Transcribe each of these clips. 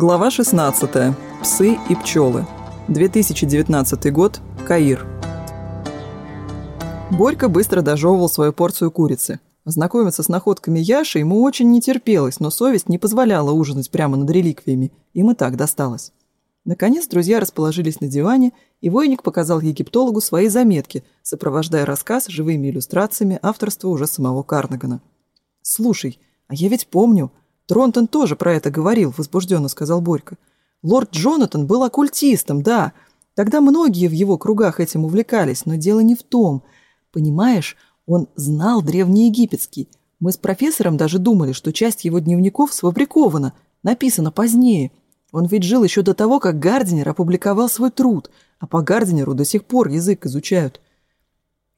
Глава 16. Псы и пчелы. 2019 год. Каир. Борька быстро дожевывал свою порцию курицы. Знакомиться с находками Яши ему очень не терпелось, но совесть не позволяла ужинать прямо над реликвиями. Им и так досталось. Наконец друзья расположились на диване, и войник показал египтологу свои заметки, сопровождая рассказ живыми иллюстрациями авторства уже самого Карнагана. «Слушай, а я ведь помню», Дронтон тоже про это говорил, возбужденно сказал Борька. Лорд Джонатан был оккультистом, да. Тогда многие в его кругах этим увлекались, но дело не в том. Понимаешь, он знал древнеегипетский. Мы с профессором даже думали, что часть его дневников сфабрикована, написана позднее. Он ведь жил еще до того, как Гардинер опубликовал свой труд, а по Гардинеру до сих пор язык изучают.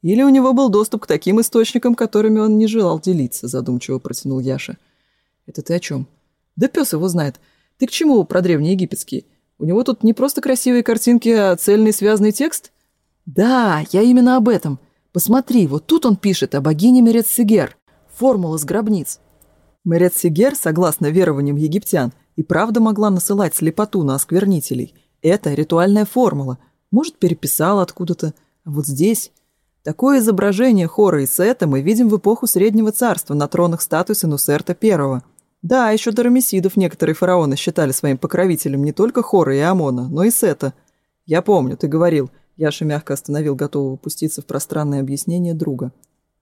Или у него был доступ к таким источникам, которыми он не желал делиться, задумчиво протянул Яша. — «Это ты о чем?» «Да пес его знает. Ты к чему про древний египетский? У него тут не просто красивые картинки, а цельный связанный текст?» «Да, я именно об этом. Посмотри, вот тут он пишет о богине Мерецигер. Формула с гробниц». Мерецигер, согласно верованиям египтян, и правда могла насылать слепоту на осквернителей. Это ритуальная формула. Может, переписала откуда-то. А вот здесь... Такое изображение хора и сета мы видим в эпоху Среднего Царства на тронах статуи Синусерта первого. Да, еще до Рамесидов некоторые фараоны считали своим покровителем не только Хора и Амона, но и Сета. Я помню, ты говорил. Яша мягко остановил готового пуститься в пространное объяснение друга.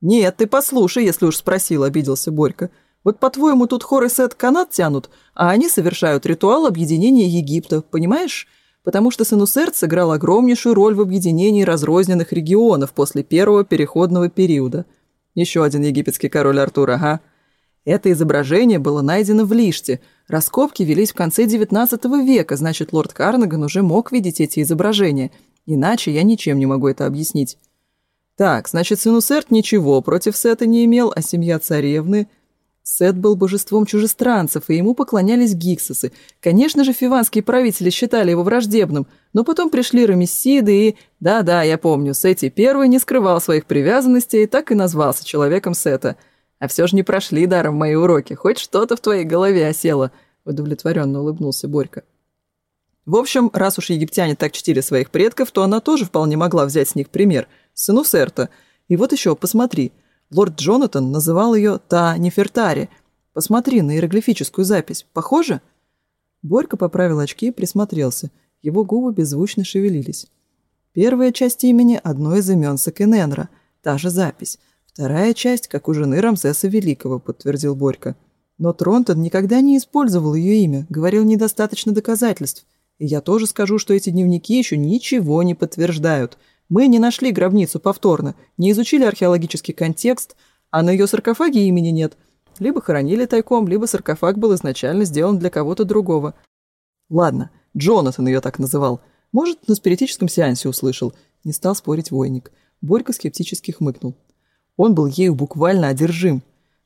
«Нет, ты послушай, если уж спросил», — обиделся Борька. «Вот, по-твоему, тут Хор и Сет канат тянут, а они совершают ритуал объединения Египта, понимаешь? Потому что Сенусерт сыграл огромнейшую роль в объединении разрозненных регионов после первого переходного периода. Еще один египетский король Артур, ага». Это изображение было найдено в Лиште. Раскопки велись в конце XIX века, значит, лорд Карнаган уже мог видеть эти изображения. Иначе я ничем не могу это объяснить. Так, значит, Синусерт ничего против Сета не имел, а семья царевны... Сет был божеством чужестранцев, и ему поклонялись гиксосы. Конечно же, фиванские правители считали его враждебным, но потом пришли ремиссиды и... Да-да, я помню, Сети Первый не скрывал своих привязанностей и так и назвался человеком Сета – а все же не прошли даром мои уроки. Хоть что-то в твоей голове осело», — удовлетворенно улыбнулся Борька. В общем, раз уж египтяне так чтили своих предков, то она тоже вполне могла взять с них пример. Сыну Серта. И вот еще, посмотри. Лорд Джонатан называл ее «Та Нефертари». Посмотри на иероглифическую запись. Похоже?» Борька поправил очки и присмотрелся. Его губы беззвучно шевелились. Первая часть имени – одно из имен Сакененра. Та же запись – Вторая часть, как у жены Рамсеса Великого, подтвердил Борька. Но Тронтон никогда не использовал ее имя, говорил недостаточно доказательств. И я тоже скажу, что эти дневники еще ничего не подтверждают. Мы не нашли гробницу повторно, не изучили археологический контекст, а на ее саркофаге имени нет. Либо хоронили тайком, либо саркофаг был изначально сделан для кого-то другого. Ладно, Джонатан ее так называл. Может, на спиритическом сеансе услышал. Не стал спорить войник. Борька скептически хмыкнул. Он был ею буквально одержим.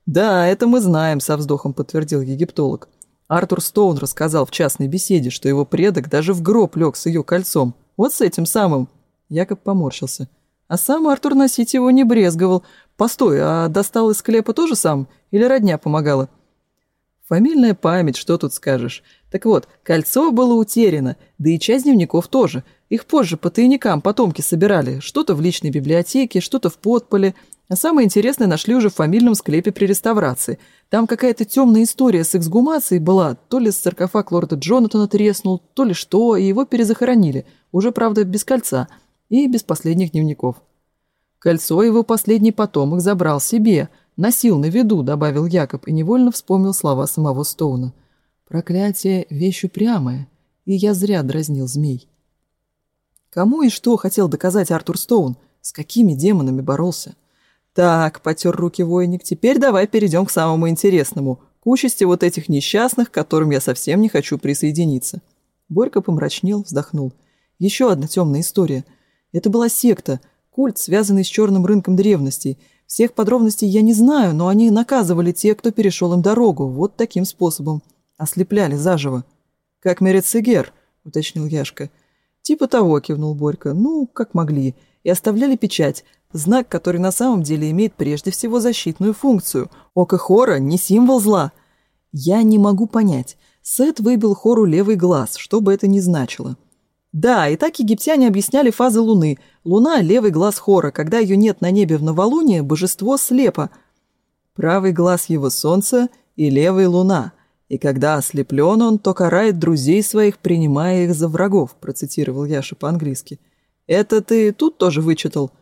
«Да, это мы знаем», — со вздохом подтвердил египтолог. Артур Стоун рассказал в частной беседе, что его предок даже в гроб лег с ее кольцом. Вот с этим самым. Якоб поморщился. А сам Артур носить его не брезговал. Постой, а достал из склепа тоже сам? Или родня помогала? Фамильная память, что тут скажешь. Так вот, кольцо было утеряно, да и часть дневников тоже. Их позже по тайникам потомки собирали. Что-то в личной библиотеке, что-то в подполе. А Самое интересное нашли уже в фамильном склепе при реставрации. Там какая-то темная история с эксгумацией была. То ли саркофаг лорда Джонатана треснул, то ли что, и его перезахоронили. Уже, правда, без кольца и без последних дневников. Кольцо его последний потомок забрал себе. Носил на виду, добавил Якоб, и невольно вспомнил слова самого Стоуна. «Проклятие — вещь упрямая, и я зря дразнил змей». Кому и что хотел доказать Артур Стоун? С какими демонами боролся? Так, потер руки войник, теперь давай перейдем к самому интересному, к участи вот этих несчастных, к которым я совсем не хочу присоединиться. Борька помрачнел, вздохнул. Еще одна темная история. Это была секта, культ, связанный с черным рынком древностей. Всех подробностей я не знаю, но они наказывали тех, кто перешел им дорогу, вот таким способом. Ослепляли заживо. «Как Мерецегер», — уточнил Яшка. «Типа того», — кивнул Борька. «Ну, как могли. И оставляли печать. Знак, который на самом деле имеет прежде всего защитную функцию. Око Хора не символ зла. Я не могу понять. Сет выбил Хору левый глаз, что бы это ни значило. Да, и так египтяне объясняли фазы Луны. Луна – левый глаз Хора. Когда ее нет на небе в новолуние, божество слепо. Правый глаз его солнце и левый луна. И когда ослеплен он, то карает друзей своих, принимая их за врагов, процитировал Яша по-английски. Это ты тут тоже вычитал?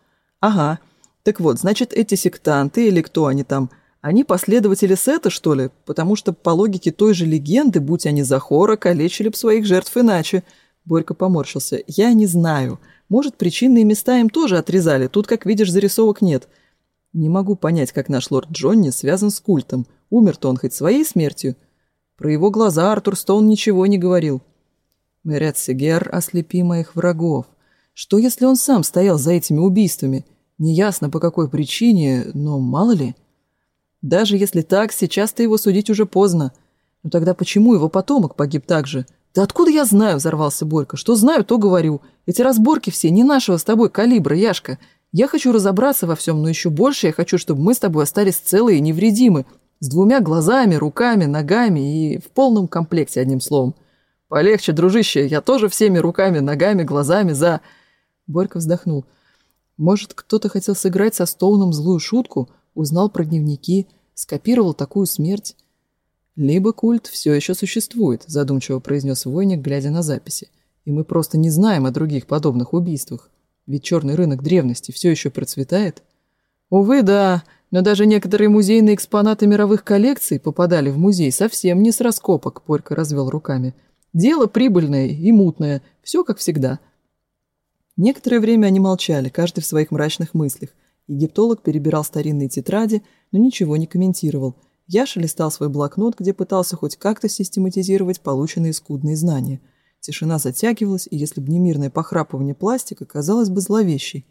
«Ага. Так вот, значит, эти сектанты или кто они там, они последователи Сета, что ли? Потому что по логике той же легенды, будь они захора, хора, калечили б своих жертв иначе». Борька поморщился. «Я не знаю. Может, причинные места им тоже отрезали. Тут, как видишь, зарисовок нет. Не могу понять, как наш лорд Джонни связан с культом. Умер-то он хоть своей смертью?» Про его глаза Артур Стоун ничего не говорил. «Мерет Сигер, ослепи моих врагов. Что, если он сам стоял за этими убийствами? Неясно, по какой причине, но мало ли. Даже если так, сейчас-то его судить уже поздно. Но тогда почему его потомок погиб так же? «Да откуда я знаю?» – взорвался Борька. «Что знаю, то говорю. Эти разборки все не нашего с тобой калибра, Яшка. Я хочу разобраться во всем, но еще больше я хочу, чтобы мы с тобой остались целые и невредимы. С двумя глазами, руками, ногами и в полном комплекте, одним словом. Полегче, дружище, я тоже всеми руками, ногами, глазами за...» Борька вздохнул. Может, кто-то хотел сыграть со Стоуном злую шутку, узнал про дневники, скопировал такую смерть? «Либо культ все еще существует», – задумчиво произнес войник, глядя на записи. «И мы просто не знаем о других подобных убийствах. Ведь черный рынок древности все еще процветает». «Увы, да, но даже некоторые музейные экспонаты мировых коллекций попадали в музей совсем не с раскопок», – Борька развел руками. «Дело прибыльное и мутное, все как всегда». Некоторое время они молчали, каждый в своих мрачных мыслях. Египтолог перебирал старинные тетради, но ничего не комментировал. Яша листал свой блокнот, где пытался хоть как-то систематизировать полученные скудные знания. Тишина затягивалась, и если бы не мирное похрапывание пластика, казалось бы зловещей.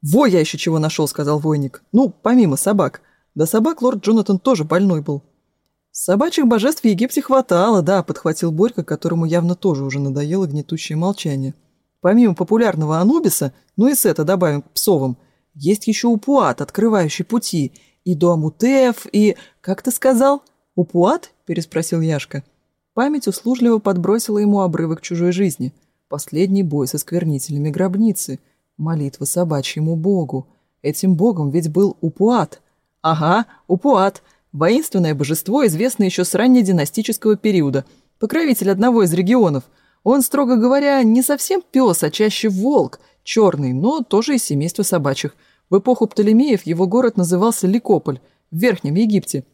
«Во я еще чего нашел!» — сказал войник. «Ну, помимо собак. Да собак лорд Джонатан тоже больной был». «Собачьих божеств в Египте хватало, да», — подхватил Борька, которому явно тоже уже надоело гнетущее молчание. Помимо популярного анубиса, ну и сета добавим к псовым, есть еще упуат, открывающий пути, и до дуамутеф, и... Как ты сказал? Упуат? Переспросил Яшка. Память услужливо подбросила ему обрывок чужой жизни. Последний бой со сквернителями гробницы. Молитва собачьему богу. Этим богом ведь был Упуат. Ага, Упуат. Воинственное божество, известное еще с раннединастического периода. Покровитель одного из регионов – он, строго говоря, не совсем пес, а чаще волк, черный, но тоже из семейства собачьих. В эпоху Птолемеев его город назывался Ликополь в Верхнем Египте.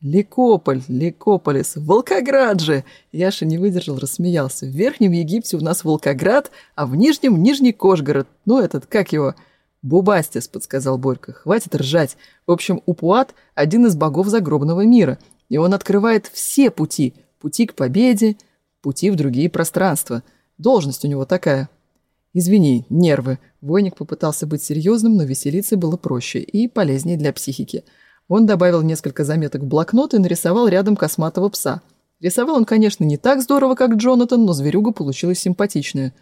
«Ликополь, Ликополис, Волкоград же!» Яша не выдержал, рассмеялся. «В Верхнем Египте у нас Волкоград, а в Нижнем – Нижний Кожгород. Ну, этот, как его?» «Бубастис», – подсказал Борька. «Хватит ржать. В общем, Упуат – один из богов загробного мира, и он открывает все пути. Пути к победе, пути в другие пространства. Должность у него такая. Извини, нервы. Войник попытался быть серьезным, но веселиться было проще и полезнее для психики. Он добавил несколько заметок в блокнот и нарисовал рядом косматого пса. Рисовал он, конечно, не так здорово, как Джонатан, но зверюга получилась симпатичная.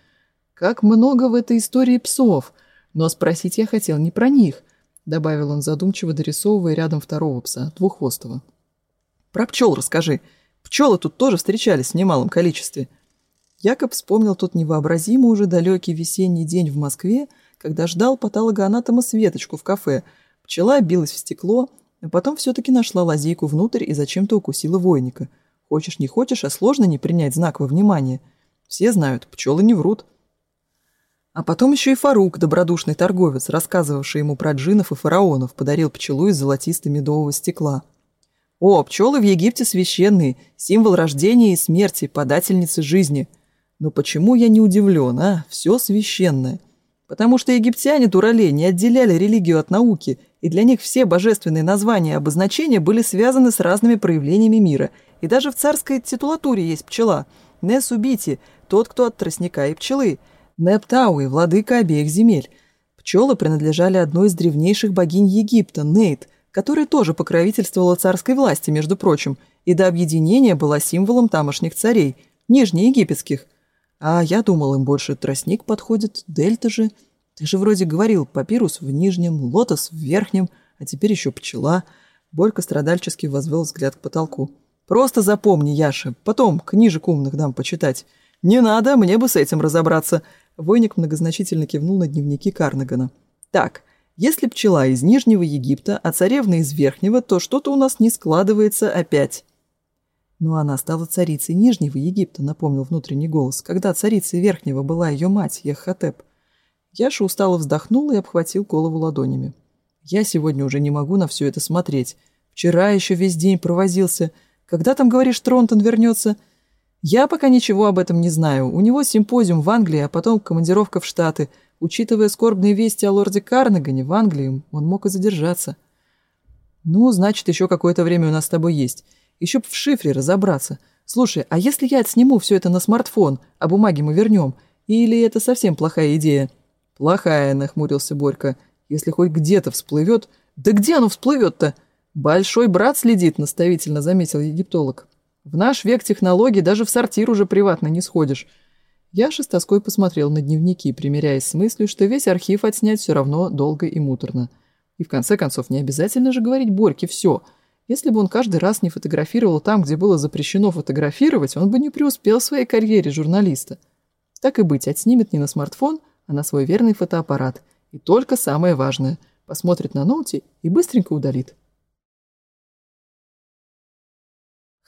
«Как много в этой истории псов! Но спросить я хотел не про них», — добавил он задумчиво, дорисовывая рядом второго пса, двуххвостого. «Про пчел расскажи», Пчелы тут тоже встречались в немалом количестве. Якоб вспомнил тот невообразимо уже далекий весенний день в Москве, когда ждал патологоанатома Светочку в кафе. Пчела билась в стекло, а потом все-таки нашла лазейку внутрь и зачем-то укусила войника. Хочешь не хочешь, а сложно не принять знак во внимание. Все знают, пчелы не врут. А потом еще и Фарук, добродушный торговец, рассказывавший ему про джинов и фараонов, подарил пчелу из золотисто-медового стекла – о, пчелы в Египте священные, символ рождения и смерти, подательницы жизни. Но почему я не удивлен, а? Все священное. Потому что египтяне, дуралей, не отделяли религию от науки, и для них все божественные названия и обозначения были связаны с разными проявлениями мира. И даже в царской титулатуре есть пчела. Несубити – тот, кто от тростника и пчелы. Нептауи – владыка обеих земель. Пчелы принадлежали одной из древнейших богинь Египта – Нейт – которая тоже покровительствовала царской власти, между прочим, и до объединения была символом тамошних царей, нижнеегипетских. А я думал, им больше тростник подходит, дельта же. Ты же вроде говорил, папирус в нижнем, лотос в верхнем, а теперь еще пчела. Борька страдальчески возвел взгляд к потолку. «Просто запомни, Яша, потом книжек умных дам почитать. Не надо, мне бы с этим разобраться». Войник многозначительно кивнул на дневники Карнагана. «Так, если пчела из Нижнего Египта, а царевна из Верхнего, то что-то у нас не складывается опять. Но она стала царицей Нижнего Египта, напомнил внутренний голос, когда царицей Верхнего была ее мать, Ехотеп. Яша устало вздохнул и обхватил голову ладонями. «Я сегодня уже не могу на все это смотреть. Вчера еще весь день провозился. Когда там, говоришь, Тронтон вернется?» «Я пока ничего об этом не знаю. У него симпозиум в Англии, а потом командировка в Штаты. Учитывая скорбные вести о лорде Карнагане в Англии, он мог и задержаться. «Ну, значит, еще какое-то время у нас с тобой есть. Еще б в шифре разобраться. Слушай, а если я отсниму все это на смартфон, а бумаги мы вернем? Или это совсем плохая идея?» «Плохая», — нахмурился Борька. «Если хоть где-то всплывет...» «Да где оно всплывет-то?» «Большой брат следит», — наставительно заметил египтолог. «В наш век технологий даже в сортир уже приватно не сходишь. Яша с тоской посмотрел на дневники, примиряясь с мыслью, что весь архив отснять все равно долго и муторно. И в конце концов, не обязательно же говорить Борьке все. Если бы он каждый раз не фотографировал там, где было запрещено фотографировать, он бы не преуспел в своей карьере журналиста. Так и быть, отснимет не на смартфон, а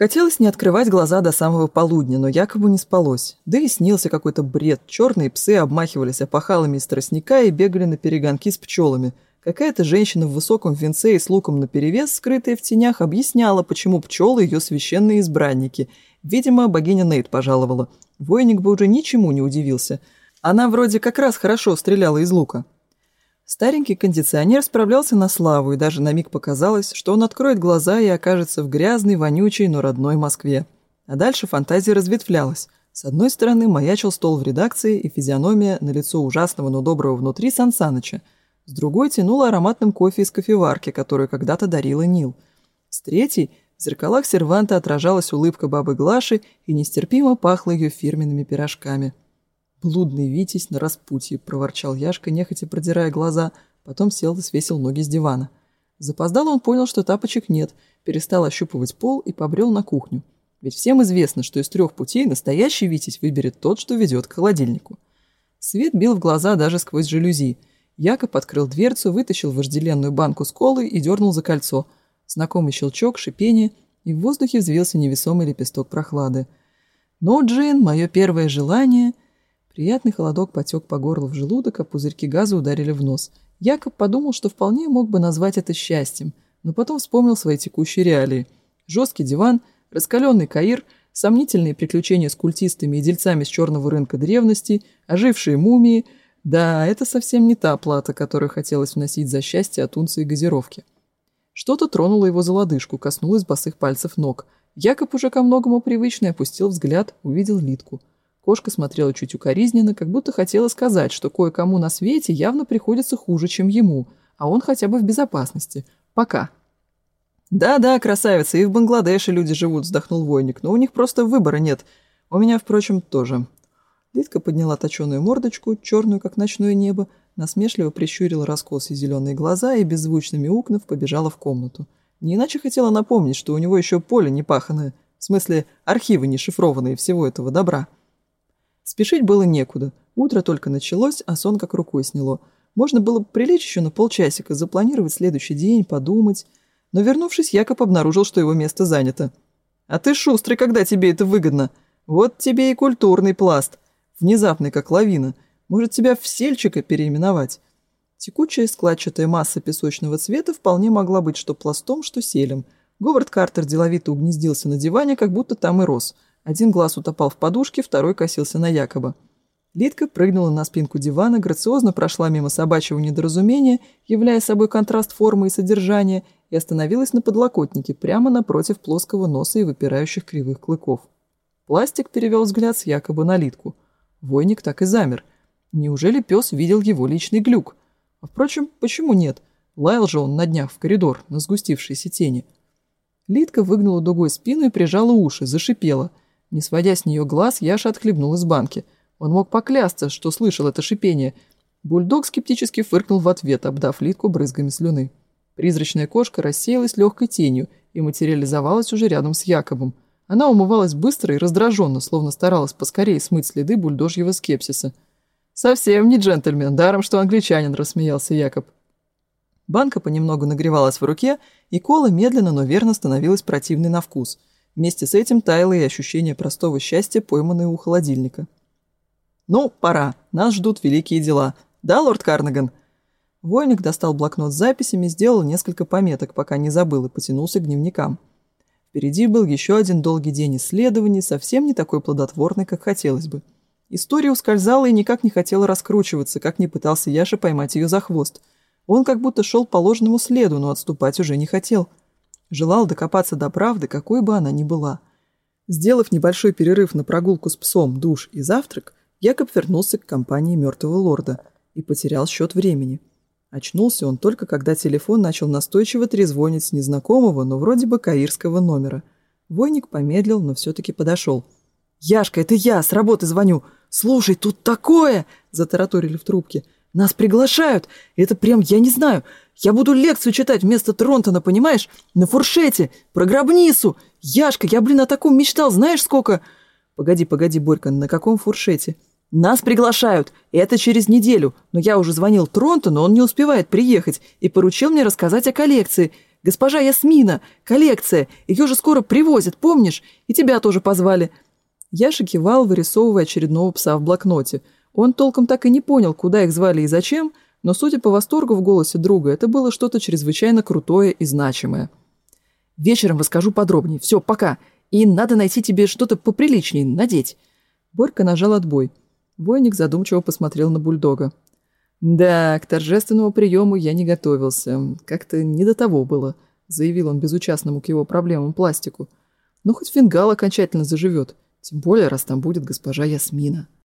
Хотелось не открывать глаза до самого полудня, но якобы не спалось. Да и снился какой-то бред. Черные псы обмахивались опахалами из тростника и бегали на перегонки с пчелами. Какая-то женщина в высоком венце и с луком наперевес, скрытая в тенях, объясняла, почему пчелы ее священные избранники. Видимо, богиня Нейт пожаловала. Войник бы уже ничему не удивился. Она вроде как раз хорошо стреляла из лука. Старенький кондиционер справлялся на славу, и даже на миг показалось, что он откроет глаза и окажется в грязной, вонючей, но родной Москве. А дальше фантазия разветвлялась. С одной стороны маячил стол в редакции и физиономия на лицо ужасного, но доброго внутри Сансаныча; С другой тянуло ароматным кофе из кофеварки, которую когда-то дарила Нил. С третьей в зеркалах серванта отражалась улыбка бабы Глаши и нестерпимо пахло ее фирменными пирожками – «Блудный Витязь на распутье», — проворчал Яшка, нехотя продирая глаза, потом сел и свесил ноги с дивана. Запоздал он понял, что тапочек нет, перестал ощупывать пол и побрел на кухню. Ведь всем известно, что из трех путей настоящий Витязь выберет тот, что ведет к холодильнику. Свет бил в глаза даже сквозь жалюзи. Якоб открыл дверцу, вытащил вожделенную банку с колой и дернул за кольцо. Знакомый щелчок, шипение, и в воздухе взвился невесомый лепесток прохлады. Но, «Ну, Джин, мое первое желание Приятный холодок потек по горлу в желудок, а пузырьки газа ударили в нос. Якоб подумал, что вполне мог бы назвать это счастьем, но потом вспомнил свои текущие реалии. Жесткий диван, раскаленный каир, сомнительные приключения с культистами и дельцами с черного рынка древностей, ожившие мумии. Да, это совсем не та плата, которую хотелось вносить за счастье от унции газировки. Что-то тронуло его за лодыжку, коснулось босых пальцев ног. Якоб уже ко многому привычный опустил взгляд, увидел Литку – Кошка смотрела чуть укоризненно, как будто хотела сказать, что кое-кому на свете явно приходится хуже, чем ему, а он хотя бы в безопасности. Пока. «Да-да, красавица, и в Бангладеше люди живут», — вздохнул войник, «но у них просто выбора нет. У меня, впрочем, тоже». Литка подняла точеную мордочку, черную, как ночное небо, насмешливо прищурила раскосые зеленые глаза и беззвучно мяукнув побежала в комнату. Не иначе хотела напомнить, что у него еще поле не паханое, в смысле архивы не шифрованные всего этого добра. Спешить было некуда. Утро только началось, а сон как рукой сняло. Можно было прилечь еще на полчасика, запланировать следующий день, подумать. Но вернувшись, Якоб обнаружил, что его место занято. «А ты шустрый, когда тебе это выгодно. Вот тебе и культурный пласт. Внезапный, как лавина. Может, тебя в сельчика переименовать». Текучая складчатая масса песочного цвета вполне могла быть что пластом, что селем. Говард Картер деловито угнездился на диване, как будто там и рос – один глаз утопал в подушке, второй косился на якобы. Литка прыгнула на спинку дивана, грациозно прошла мимо собачьего недоразумения, являя собой контраст формы и содержания, и остановилась на подлокотнике, прямо напротив плоского носа и выпирающих кривых клыков. Пластик перевел взгляд с якобы на Литку. Войник так и замер. Неужели пес видел его личный глюк? А впрочем, почему нет? Лаял же он на днях в коридор, на сгустившейся тени. Литка выгнула дугой спину и прижала уши, зашипела – не сводя с нее глаз, Яша отхлебнул из банки. Он мог поклясться, что слышал это шипение. Бульдог скептически фыркнул в ответ, обдав Литку брызгами слюны. Призрачная кошка рассеялась легкой тенью и материализовалась уже рядом с Якобом. Она умывалась быстро и раздраженно, словно старалась поскорее смыть следы бульдожьего скепсиса. «Совсем не джентльмен, даром, что англичанин», – рассмеялся Якоб. Банка понемногу нагревалась в руке, и кола медленно, но верно становилась противной на вкус – Вместе с этим таяло и ощущение простого счастья, пойманное у холодильника. «Ну, пора. Нас ждут великие дела. Да, лорд Карнаган?» Войник достал блокнот с записями, сделал несколько пометок, пока не забыл, и потянулся к дневникам. Впереди был еще один долгий день исследований, совсем не такой плодотворный, как хотелось бы. История ускользала и никак не хотела раскручиваться, как не пытался Яша поймать ее за хвост. Он как будто шел по ложному следу, но отступать уже не хотел. — Желал докопаться до правды, какой бы она ни была. Сделав небольшой перерыв на прогулку с псом, душ и завтрак, Якоб вернулся к компании мертвого лорда и потерял счет времени. Очнулся он только, когда телефон начал настойчиво трезвонить с незнакомого, но вроде бы каирского номера. Войник помедлил, но все-таки подошел. «Яшка, это я, с работы звоню! Слушай, тут такое!» – затараторили в трубке – нас приглашают! Это прям, я не знаю, я буду лекцию читать вместо Тронтона, понимаешь? На фуршете, про гробницу! Яшка, я, блин, о таком мечтал, знаешь сколько?» «Погоди, погоди, Борька, на каком фуршете?» «Нас приглашают, это через неделю, но я уже звонил Тронтону, он не успевает приехать, и поручил мне рассказать о коллекции. Госпожа Ясмина, коллекция, ее же скоро привозят, помнишь? И тебя тоже позвали». Яша кивал, вырисовывая очередного пса в блокноте – он толком так и не понял, куда их звали и зачем, но, судя по восторгу в голосе друга, это было что-то чрезвычайно крутое и значимое. «Вечером расскажу подробнее. Все, пока. И надо найти тебе что-то поприличнее, надеть». Борька нажал отбой. Войник задумчиво посмотрел на бульдога. «Да, к торжественному приему я не готовился. Как-то не до того было», — заявил он безучастному к его проблемам пластику. «Но «Ну, хоть фингал окончательно заживет, тем более, раз там будет госпожа Ясмина».